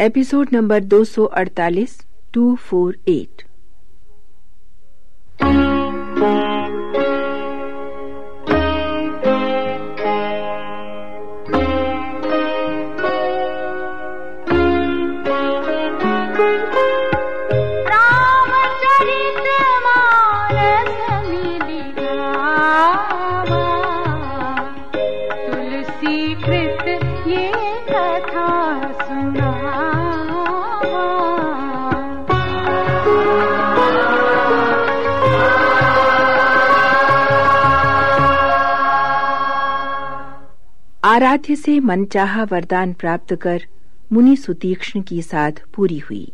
Episode number 248 248 आराध्य से मनचाहा वरदान प्राप्त कर मुनि सुतीक्ष्ण की साध पूरी हुई।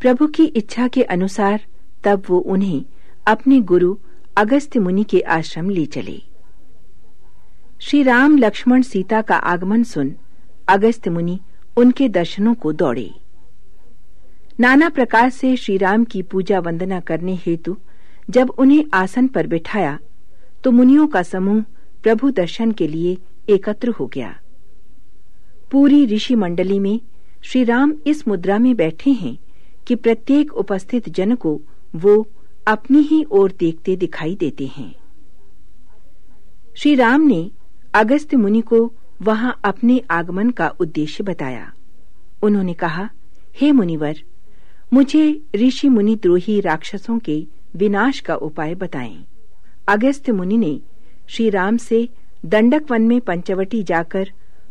प्रभु की इच्छा के अनुसार तब वो उन्हें अपने गुरु अगस्त्य मुनि के आश्रम ले चले। श्री राम लक्ष्मण सीता का आगमन सुन अगस्त्य मुनि उनके दर्शनों को दौड़े। नाना प्रकार से श्री राम की पूजा वंदना करने हेतु जब उन्हें आसन पर बिठाया तो मुनियों का समूह प्रभु दर्शन के लिए एकत्र हो गया। पूरी ऋषि मंडली में श्री राम इस मुद्रा में बैठे हैं कि प्रत्येक उपस्थित जन को वो अपनी ही ओर देखते दिखाई देते हैं। श्री राम ने अगस्त मुनि को वहाँ अपने आगमन का उद्देश्य बताया। उन्होंने कहा, हे मुनिवर, मुझे ऋषि मुनि द्रोही राक्षसों के विनाश का उपाय बताएँ। अगस्त मुनि ने श्री राम से दंडक वन में पंचवटी जाकर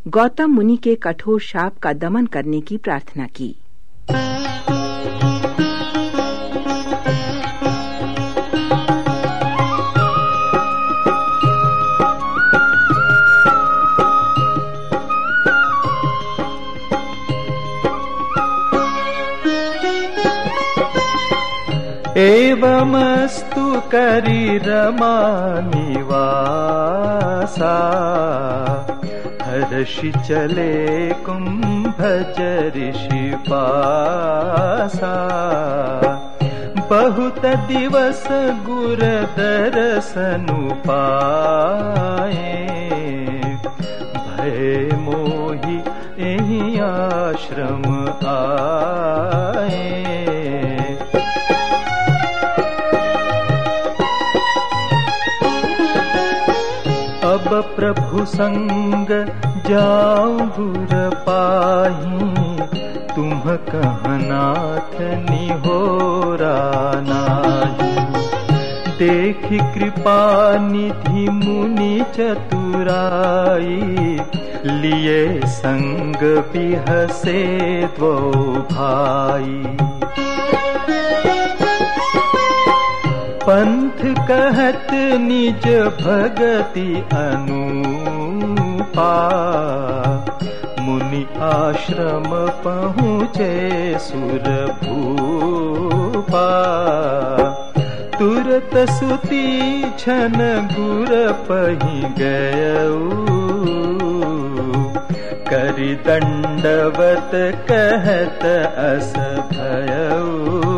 गौतम मुनि के कठोर शाप का दमन करने की प्रार्थना की। रमानिवासा हर्षि चले कुम्भ ऋषि पासा। बहुत दिवस गुर दर्शनु पाए। भय मोहि एहि आश्रम आए प्रभु संग जाऊं पाही तुम कहनाथ निहोरा नाही देख कृपा निधि मुनि चतुराई लिए संग बिहसे दो भाई पंथ कहत निज भगति अनुपा। मुनि आश्रम पहुँचे सुर भूपा। तुरत सुती छन गुर पही गयऊ। करि दंडवत कहत अस भयऊ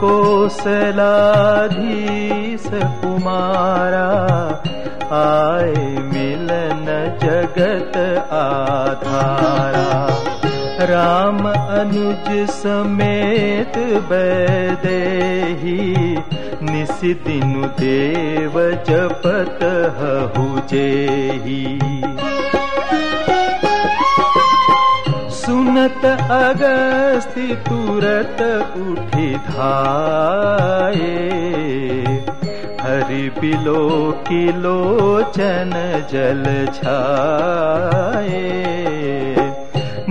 कोसलाधीश कुमारा आए मिलन जगत आधारा। राम अनुज समेत बैदेही निस दिनु देव जपत हहु जेही सुनत अगस्ति तुरत उठि धाये। हरि बिलो किलोचन जल छाए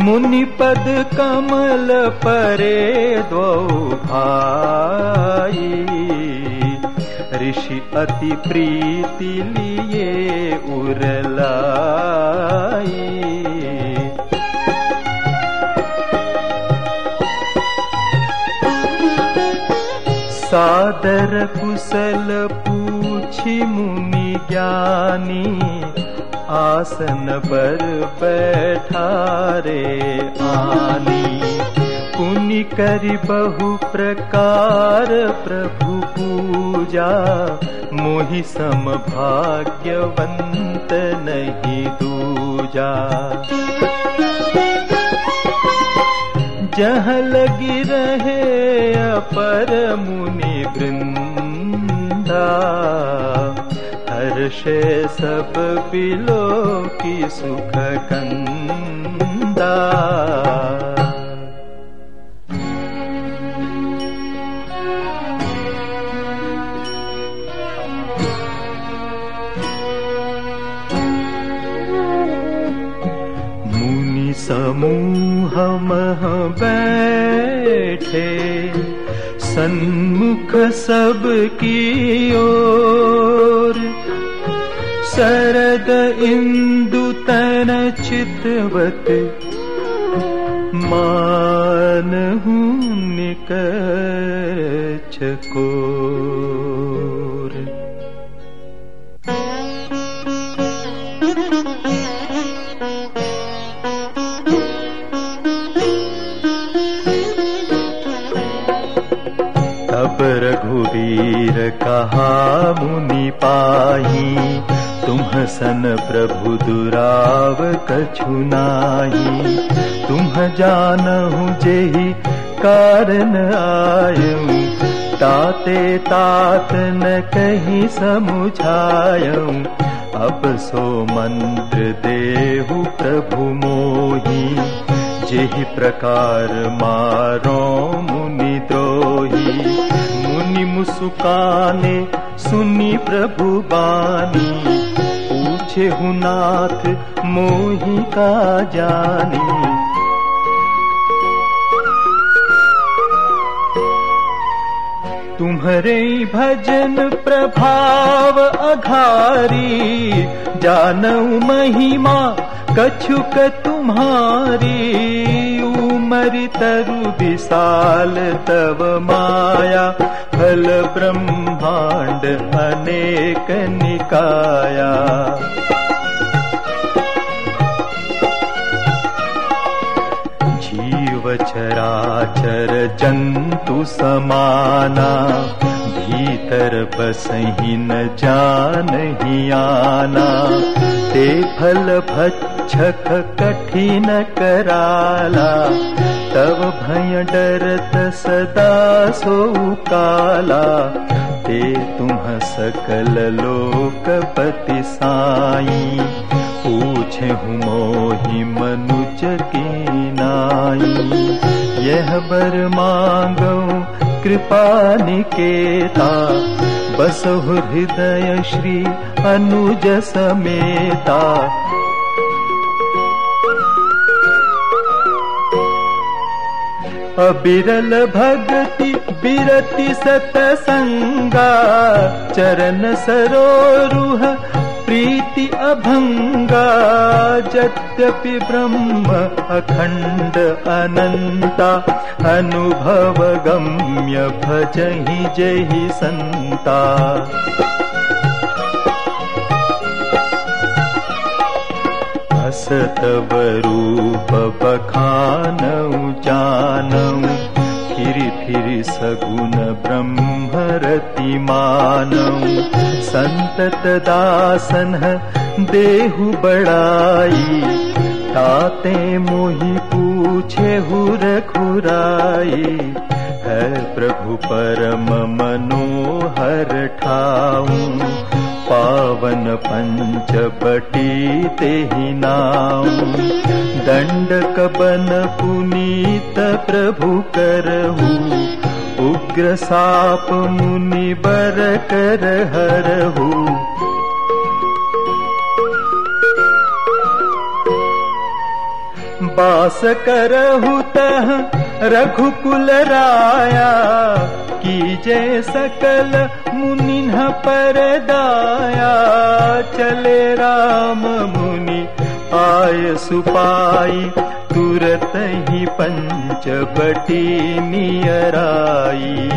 मुनि पद कमल परे दो भाई ऋषि अति प्रीति लिए उरलाई सादर कुशल पूछी मुनि ज्ञानी आसन पर बैठारे आनी। पुनि करि बहु प्रकार प्रभु पूजा मोहि सम भाग्यवन्त नहि दूजा। जह लगी रहे मुनि वृंदा हर्षे सब पिलो की सुख कंदा समूह मह बैठे सन्मुख सब की ओर। शरद इंदु तन चितवत मान हूँ को रघुवीर कहा मुनि पाही? तुम सन प्रभु दुराव कछु नाही। तुम जानहु जेहि कारण आयु। ताते तात न कहीं समुझायु। अब सो मंत्र देहु प्रभु मोही। जेहि प्रकार मारो मुनि द्रोही मुसुकाने सुनी प्रभु बानी। पूछे नाथ मोही का जानी। तुम्हारे भजन प्रभाव अघारी जानऊ महिमा कछुक तुम्हारी। उमर तरु विशाल तव माया फल ब्रह्मांड अनेक निकाया। जीव चराचर जंतु समाना भीतर न जान ही आना। ते फल भक्षक कठिन कराला। तब भय डरत सदा सो काला ते तुम सकल लोकपति साई। पूछे हूँ मोहि मनुज की नाई। यह बर मांगो कृपा निकेता बस हृदय श्री अनुज समेता। अबिरल भगति बिरति सतसंगा चरण सरोरुह प्रीति अभंगा जद्यपि ब्रह्म अखंड अनंता अनुभव गम्य भजहि जहि रूप बखानौ जानौ सगुण ब्रह्मरति मानौ संतत दासन देहु बड़ाई ताते मोहि पूछे हुर खुराई है प्रभु परम मनोहर ठाऊ। पावन पंच बटी ते ही नाम दंड कबन पुनीत प्रभु करहू उग्र साप मुनि तह रघुकुल राया की जय सकल मुनि पर दाया चले राम मुनि आय सुपाई तुरत ही पंच बटी नियराई